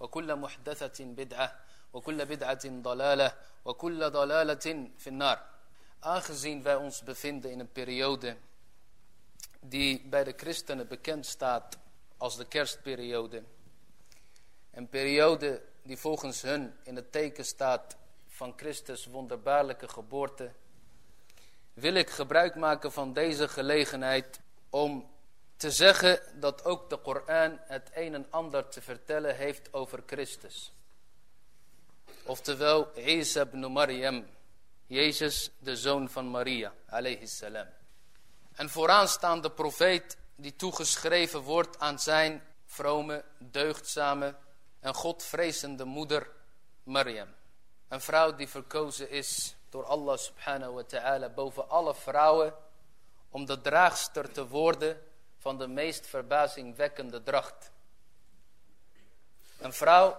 وكل محدثة بدعة وكل بدعة ضلالة وكل ضلالة في النار Aangezien wij ons bevinden in een periode die bij de christenen bekend staat als de kerstperiode. Een periode die volgens hun in het teken staat van Christus wonderbaarlijke geboorte. Wil ik gebruik maken van deze gelegenheid om te zeggen dat ook de Koran het een en ander te vertellen heeft over Christus. Oftewel Isa ibn Maryam, Jezus de zoon van Maria, alayhi salam. En vooraanstaande profeet die toegeschreven wordt aan zijn vrome, deugdzame en godvrezende moeder Maryam. Een vrouw die verkozen is door Allah subhanahu wa ta'ala boven alle vrouwen om de draagster te worden van de meest verbazingwekkende dracht. Een vrouw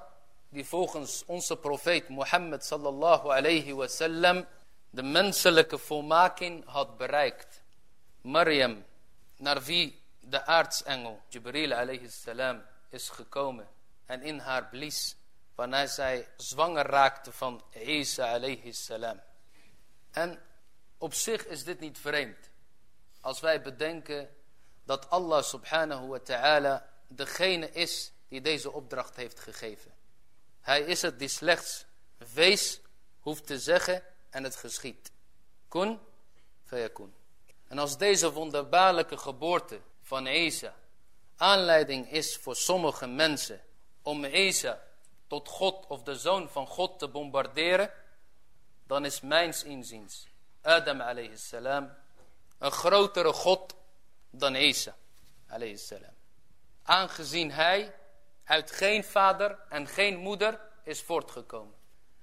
die volgens onze profeet Mohammed sallallahu alayhi wasallam de menselijke volmaking had bereikt. Maryam, naar wie de aartsengel Jibril alayhi salam is gekomen en in haar blies wanneer zij zwanger raakte van Isa alayhi salam. En op zich is dit niet vreemd. Als wij bedenken dat Allah subhanahu wa ta'ala degene is die deze opdracht heeft gegeven. Hij is het die slechts wees hoeft te zeggen en het geschiet. Kun fayakun. En als deze wonderbaarlijke geboorte van Isa aanleiding is voor sommige mensen om Isa tot God of de zoon van God te bombarderen, dan is mijns inziens Adam alayhi salam een grotere God dan Isa salam. Aangezien hij uit geen vader en geen moeder is voortgekomen.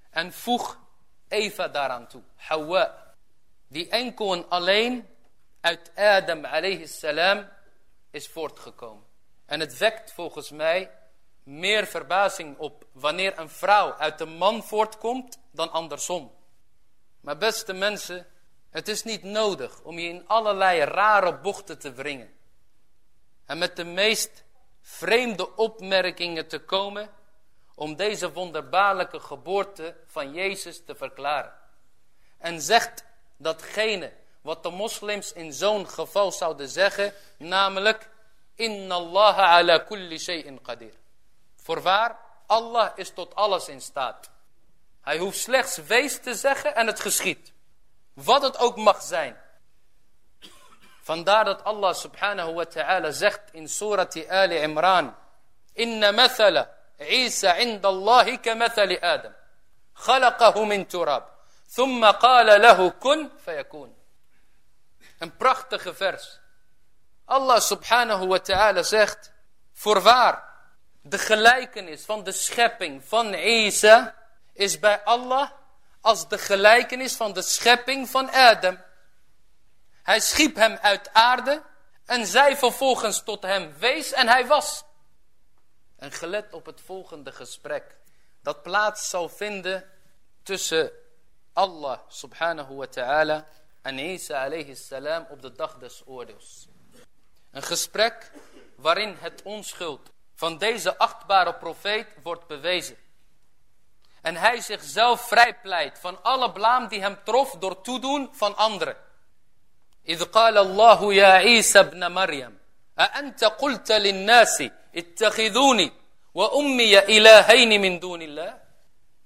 En voeg Eva daaraan toe, Hawa, die enkel en alleen uit Adam salam is voortgekomen. En het wekt volgens mij meer verbazing op wanneer een vrouw uit een man voortkomt dan andersom. Maar beste mensen, het is niet nodig om je in allerlei rare bochten te wringen. En met de meest vreemde opmerkingen te komen om deze wonderbaarlijke geboorte van Jezus te verklaren. En zegt datgene wat de moslims in zo'n geval zouden zeggen, namelijk, Inna Allah ala kulli shay'in qadir. Voorwaar, Allah is tot alles in staat. Hij hoeft slechts wees te zeggen en het geschiet. Wat het ook mag zijn. Vandaar dat Allah subhanahu wa ta'ala zegt in surati Ali Imran. Inna mathala Isa inda Allahi ka mathali Adam. Khalaqahu min turab. Thumma qala lahu kun fayakun. Een prachtige vers. Allah subhanahu wa ta'ala zegt. Voorwaar, de gelijkenis van de schepping van Isa is bij Allah als de gelijkenis van de schepping van Adam. Hij schiep hem uit aarde en zij vervolgens tot hem wees en hij was. En gelet op het volgende gesprek dat plaats zal vinden tussen Allah subhanahu wa ta'ala en Isa alayhi salam op de dag des oordeels. Een gesprek waarin het onschuld van deze achtbare profeet wordt bewezen. En hij zichzelf vrijpleit van alle blaam die hem trof door toedoen van anderen. إذ قال الله يا عيسى ابن مريم أأنت قلت للناس اتخذوني وأمي إلهين من دون الله؟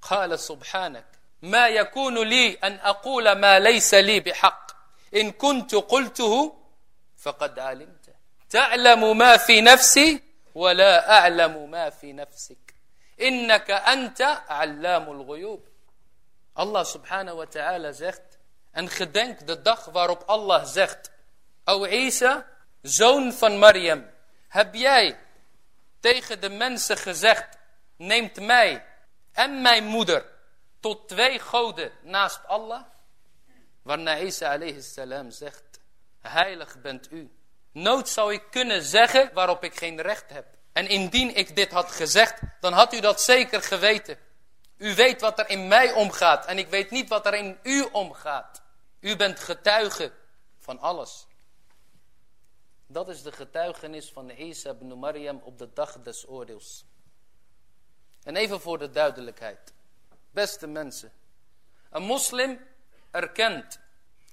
قال سبحانك ما يكون لي أن أقول ما ليس لي بحق. إن كنت قلته فقد علمت. تعلم ما في نفسي ولا أعلم ما في نفسك. Innaka anta allamul ghuyub. Allah subhanahu wa ta'ala zegt, en gedenk de dag waarop Allah zegt, O Isa, zoon van Mariam, heb jij tegen de mensen gezegd, neemt mij en mijn moeder tot twee goden naast Allah? Waarna Isa alayhi salam zegt, heilig bent u. Nooit zou ik kunnen zeggen waarop ik geen recht heb. En indien ik dit had gezegd, dan had u dat zeker geweten. U weet wat er in mij omgaat en ik weet niet wat er in u omgaat. U bent getuige van alles. Dat is de getuigenis van Isa ibn Maryam op de dag des oordeels. En even voor de duidelijkheid. Beste mensen. Een moslim erkent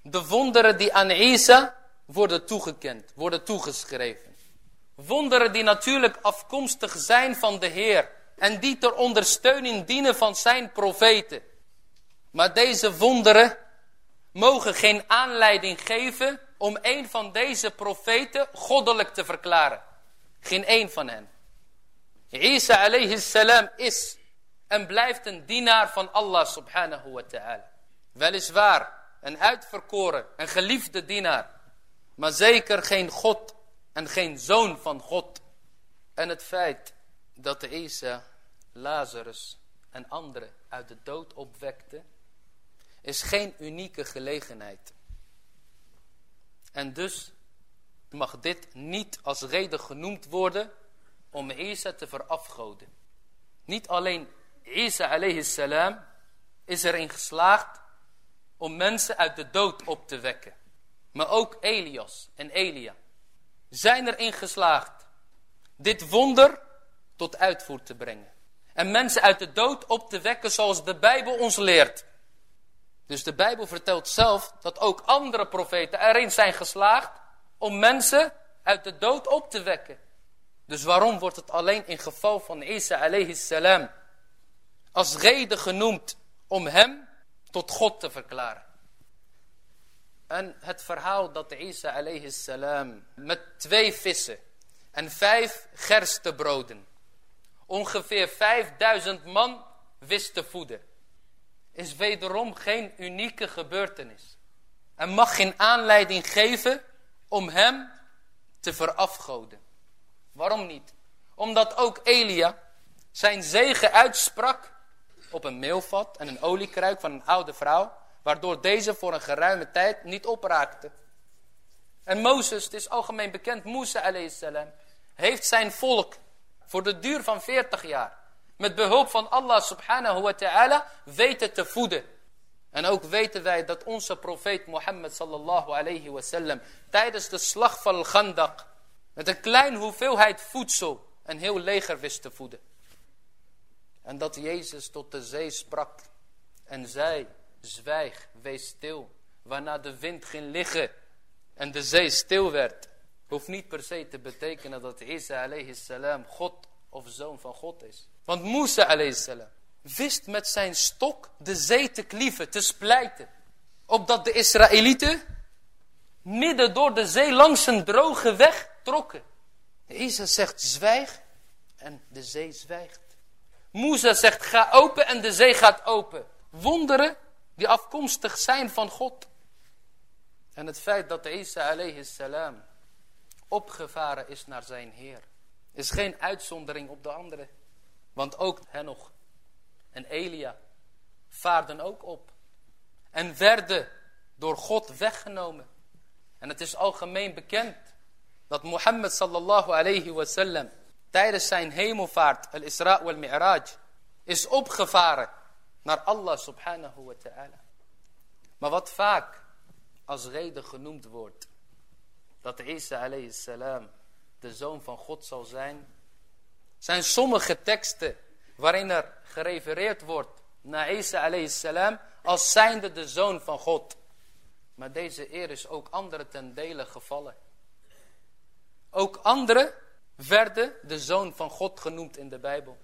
de wonderen die aan Isa worden toegekend, worden toegeschreven. Wonderen die natuurlijk afkomstig zijn van de Heer. En die ter ondersteuning dienen van zijn profeten. Maar deze wonderen mogen geen aanleiding geven om een van deze profeten goddelijk te verklaren. Geen één van hen. Isa alayhi salam is en blijft een dienaar van Allah subhanahu wa ta'ala. Weliswaar een uitverkoren, een geliefde dienaar. Maar zeker geen God en geen zoon van God. En het feit dat de Isa, Lazarus en anderen uit de dood opwekte, is geen unieke gelegenheid. En dus mag dit niet als reden genoemd worden om Isa te verafgoden. Niet alleen Isa alayhi salam is erin geslaagd om mensen uit de dood op te wekken. Maar ook Elias en Elia zijn erin geslaagd dit wonder tot uitvoer te brengen. En mensen uit de dood op te wekken zoals de Bijbel ons leert. Dus de Bijbel vertelt zelf dat ook andere profeten erin zijn geslaagd om mensen uit de dood op te wekken. Dus waarom wordt het alleen in geval van Isa alayhi salam als reden genoemd om hem tot God te verklaren? En het verhaal dat Isa alayhi salam met twee vissen en vijf gerstebroden ongeveer vijfduizend man wist te voeden is wederom geen unieke gebeurtenis. En mag geen aanleiding geven om hem te verafgoden. Waarom niet? Omdat ook Elia zijn zegen uitsprak op een meelvat en een oliekruik van een oude vrouw, waardoor deze voor een geruime tijd niet opraakte. En Mozes, het is algemeen bekend, Musa salam, heeft zijn volk voor de duur van 40 jaar met behulp van Allah subhanahu wa ta'ala weten te voeden. En ook weten wij dat onze profeet Mohammed sallallahu alayhi wa sallam tijdens de slag van Al-Ghandaq met een kleine hoeveelheid voedsel een heel leger wist te voeden. En dat Jezus tot de zee sprak en zei, zwijg, wees stil. Waarna de wind ging liggen en de zee stil werd. Hoeft niet per se te betekenen dat Isa alayhi salam God of zoon van God is. Want Musa salam wist met zijn stok de zee te klieven, te splijten. Opdat de Israëlieten midden door de zee langs een droge weg trokken. Isa zegt zwijg en de zee zwijgt. Musa zegt ga open en de zee gaat open. Wonderen die afkomstig zijn van God. En het feit dat Isa alayhi salam opgevaren is naar zijn Heer. Is geen uitzondering op de andere. Want ook Henoch en Elia vaarden ook op. En werden door God weggenomen. En het is algemeen bekend dat Mohammed sallallahu alayhi wasallam tijdens zijn hemelvaart, al-Isra wal-Mi'raj, is opgevaren naar Allah subhanahu wa ta'ala. Maar wat vaak als reden genoemd wordt, dat Isa alayhi salam de zoon van God zal zijn, zijn sommige teksten waarin er gerefereerd wordt naar Isa alayhi salam als zijnde de zoon van God. Maar deze eer is ook anderen ten dele gevallen. Ook anderen werden de zoon van God genoemd in de Bijbel.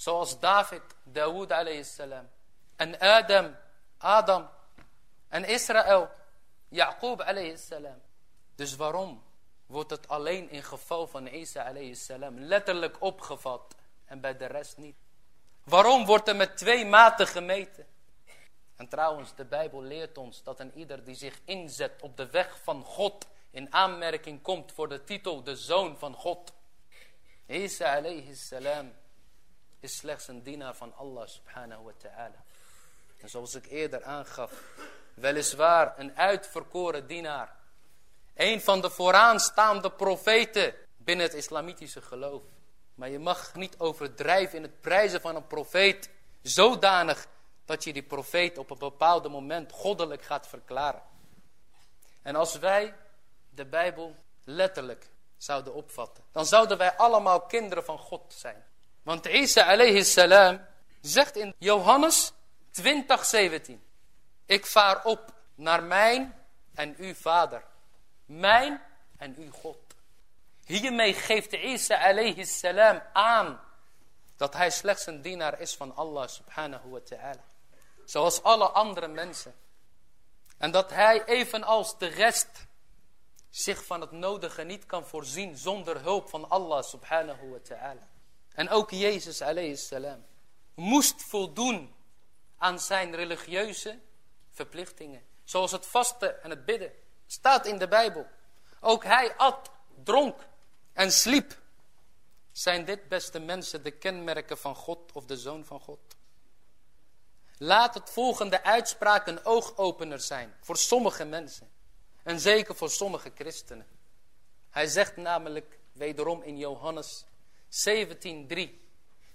Zoals David, Dawood salam. En Adam, Adam. En Israël, Jacob salam. Dus waarom? wordt het alleen in geval van Isa salam letterlijk opgevat en bij de rest niet. Waarom wordt er met twee maten gemeten? En trouwens, de Bijbel leert ons dat een ieder die zich inzet op de weg van God in aanmerking komt voor de titel de Zoon van God. Isa alayhi salam is slechts een dienaar van Allah subhanahu wa ta'ala. En zoals ik eerder aangaf, weliswaar een uitverkoren dienaar. Een van de vooraanstaande profeten binnen het islamitische geloof. Maar je mag niet overdrijven in het prijzen van een profeet. Zodanig dat je die profeet op een bepaald moment goddelijk gaat verklaren. En als wij de Bijbel letterlijk zouden opvatten. Dan zouden wij allemaal kinderen van God zijn. Want Isa alayhi salam zegt in Johannes 20:17. Ik vaar op naar mijn en uw vader. Mijn en uw God. Hiermee geeft Isa alayhi salam aan dat hij slechts een dienaar is van Allah subhanahu wa ta'ala. Zoals alle andere mensen. En dat hij evenals de rest zich van het nodige niet kan voorzien zonder hulp van Allah subhanahu wa ta'ala. En ook Jezus salam moest voldoen aan zijn religieuze verplichtingen. Zoals het vasten en het bidden. Staat in de Bijbel. Ook hij at, dronk en sliep. Zijn dit beste mensen de kenmerken van God of de Zoon van God? Laat het volgende uitspraak een oogopener zijn voor sommige mensen. En zeker voor sommige christenen. Hij zegt namelijk wederom in Johannes 17:3.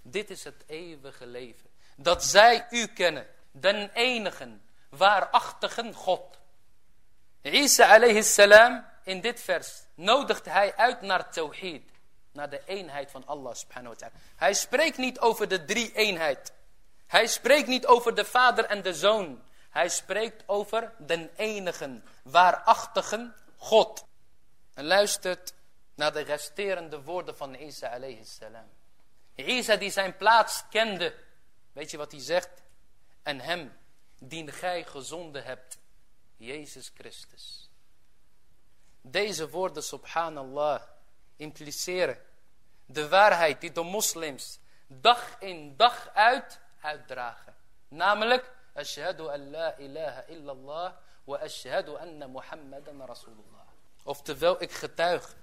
Dit is het eeuwige leven. Dat zij u kennen, den enigen, waarachtigen God. Isa alayhi salam, in dit vers, nodigt hij uit naar tawhid. Naar de eenheid van Allah subhanahu wa ta'ala. Hij spreekt niet over de drie eenheid. Hij spreekt niet over de vader en de zoon. Hij spreekt over den enigen, waarachtigen God. En luistert naar de resterende woorden van Isa alayhi salam. Isa die zijn plaats kende. Weet je wat hij zegt? En hem, die gij gezonden hebt, Jezus Christus. Deze woorden, subhanallah, impliceren de waarheid die de moslims dag in dag uit uitdragen. Namelijk, ashhadu an la ilaha illallah wa ashhadu anna muhammadan rasulullah. Oftewel, ik getuig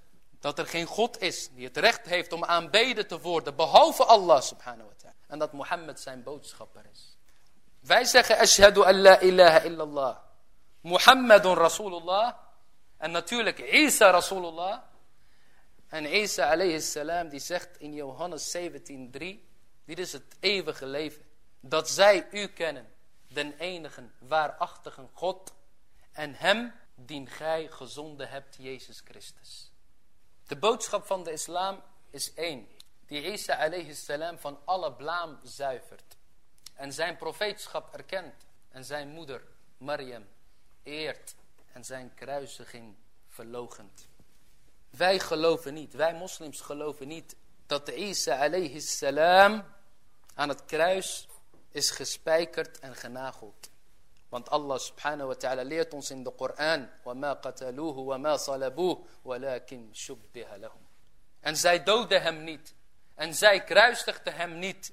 dat er geen God is die het recht heeft om aanbeden te worden, behalve Allah subhanahu wa ta'ala. En dat Mohammed zijn boodschapper is. Wij zeggen, ashhadu an la ilaha illallah. Muhammadun rasulullah. En natuurlijk Isa rasulullah. En Isa alayhi salam die zegt in Johannes 17:3, dit is het eeuwige leven. Dat zij u kennen, den enige waarachtige God. En hem dien gij gezonden hebt, Jezus Christus. De boodschap van de islam is één. Die Isa alayhi salam van alle blaam zuivert. En zijn profeetschap erkent. En zijn moeder, Maryam, eert. En zijn kruisiging verlogent. Wij geloven niet, wij moslims geloven niet dat de Isa alayhi salam aan het kruis is gespijkerd en genageld. Want Allah subhanahu wa ta'ala leert ons in de Koran. وَمَا قَتَلُوهُ وَمَا صَلَبُوهُ وَلَكِنْ شُبِّهَ لَهُمْ En zij doodden hem niet. En zij kruistigden hem niet.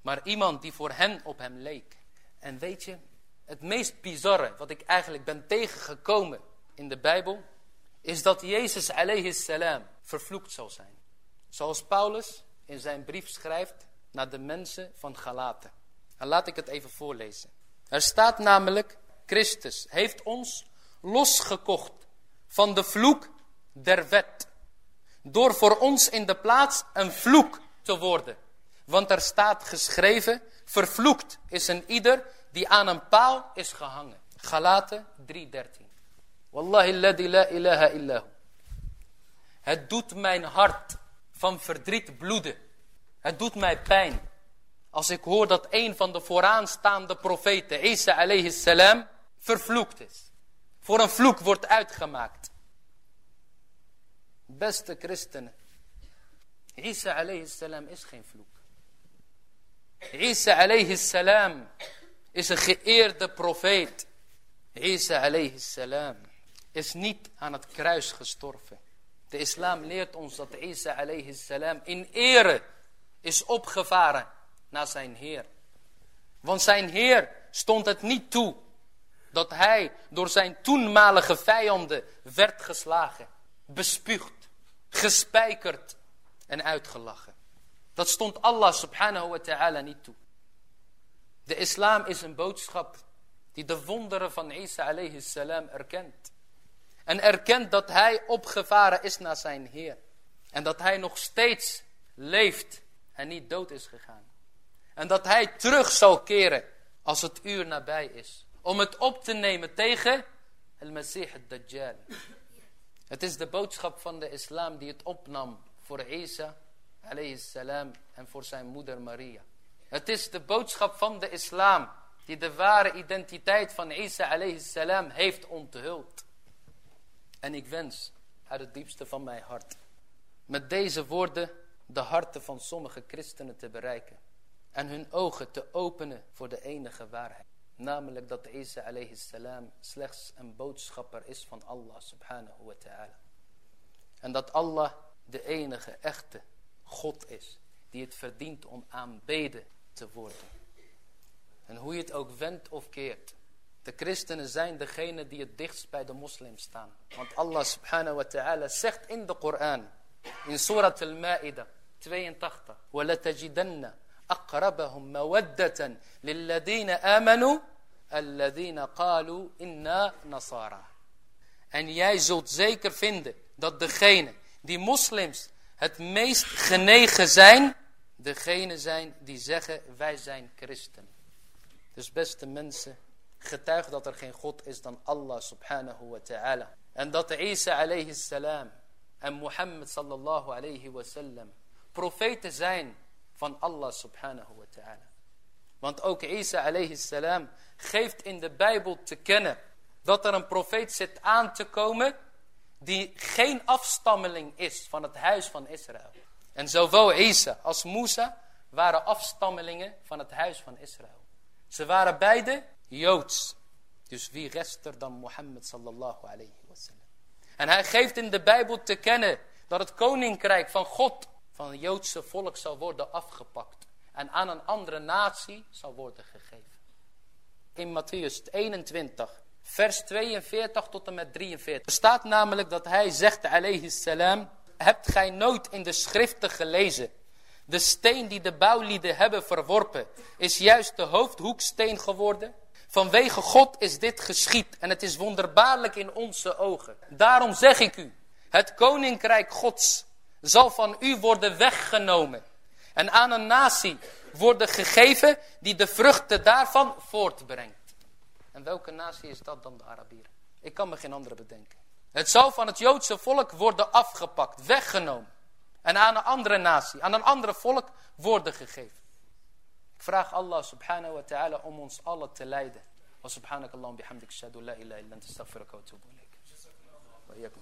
Maar iemand die voor hen op hem leek. En weet je, het meest bizarre wat ik eigenlijk ben tegengekomen in de Bijbel. Is dat Jezus alayhi salam vervloekt zal zijn. Zoals Paulus in zijn brief schrijft naar de mensen van Galaten. En laat ik het even voorlezen. Er staat namelijk, Christus heeft ons losgekocht van de vloek der wet. Door voor ons in de plaats een vloek te worden. Want er staat geschreven, vervloekt is een ieder die aan een paal is gehangen. Galaten 3.13. Wallahi alladhi la ilaha illahu. Het doet mijn hart van verdriet bloeden. Het doet mij pijn. Als ik hoor dat een van de vooraanstaande profeten, Isa alayhi salam, vervloekt is. Voor een vloek wordt uitgemaakt. Beste christenen. Isa alayhi salam is geen vloek. Isa alayhi salam is een geëerde profeet. Isa alayhi salam is niet aan het kruis gestorven. De islam leert ons dat Isa alayhi salam in ere is opgevaren naar zijn Heer. Want zijn Heer stond het niet toe dat hij door zijn toenmalige vijanden werd geslagen, bespuugd, gespijkerd en uitgelachen. Dat stond Allah subhanahu wa ta'ala niet toe. De islam is een boodschap die de wonderen van Isa alayhi salam erkent. En erkent dat hij opgevaren is naar zijn Heer. En dat hij nog steeds leeft en niet dood is gegaan. En dat hij terug zal keren als het uur nabij is. Om het op te nemen tegen el Masih al-Dajjal. Het is de boodschap van de islam die het opnam voor Isa salam en voor zijn moeder Maria. Het is de boodschap van de islam die de ware identiteit van Isa salam heeft onthuld. En ik wens uit het diepste van mijn hart met deze woorden de harten van sommige christenen te bereiken En hun ogen te openen voor de enige waarheid. Namelijk dat Isa alayhi salam slechts een boodschapper is van Allah subhanahu wa ta'ala. En dat Allah de enige echte God is. Die het verdient om aanbeden te worden. En hoe je het ook wendt of keert. De christenen zijn degene die het dichtst bij de moslims staan. Want Allah subhanahu wa ta'ala zegt in de Koran. In Surat al-Ma'idah 82. وَلَتَجِدَنَّ أَقْرَبَهُمْ مَوَدَّةً لِلَّذِينَ آمَنُوا الَّذِينَ قَالُوا إِنَّا نَصَارَى En jij zult zeker vinden dat degene die moslims het meest genegen zijn, degene zijn die zeggen wij zijn christen. Dus beste mensen, getuig dat er geen God is dan Allah subhanahu wa ta'ala. En dat Isa alayhi salam en Mohammed sallallahu alayhi wa sallam profeten zijn van Allah subhanahu wa ta'ala. Want ook Isa alayhi salam geeft in de Bijbel te kennen dat er een profeet zit aan te komen die geen afstammeling is van het huis van Israël. En zowel Isa als Musa waren afstammelingen van het huis van Israël. Ze waren beide Joods. Dus wie rest er dan Mohammed sallallahu alayhi wa sallam. En hij geeft in de Bijbel te kennen dat het koninkrijk van God van het Joodse volk zal worden afgepakt. En aan een andere natie zal worden gegeven. In Matthäus 21 vers 42 tot en met 43. Er staat namelijk dat hij zegt, alayhi hebt gij nooit in de schriften gelezen. De steen die de bouwlieden hebben verworpen, is juist de hoofdhoeksteen geworden. Vanwege God is dit geschied en het is wonderbaarlijk in onze ogen. Daarom zeg ik u, het koninkrijk Gods zal van u worden weggenomen. En aan een natie worden gegeven die de vruchten daarvan voortbrengt. En welke natie is dat dan de Arabieren? Ik kan me geen andere bedenken. Het zal van het Joodse volk worden afgepakt, weggenomen. En aan een andere natie, aan een andere volk worden gegeven. Ik vraag Allah subhanahu wa ta'ala om ons allen te leiden. Wa subhanakallahu bihamdik shadu la ilaha illa anta astaghfiruka wa atubu. Wa iyyakum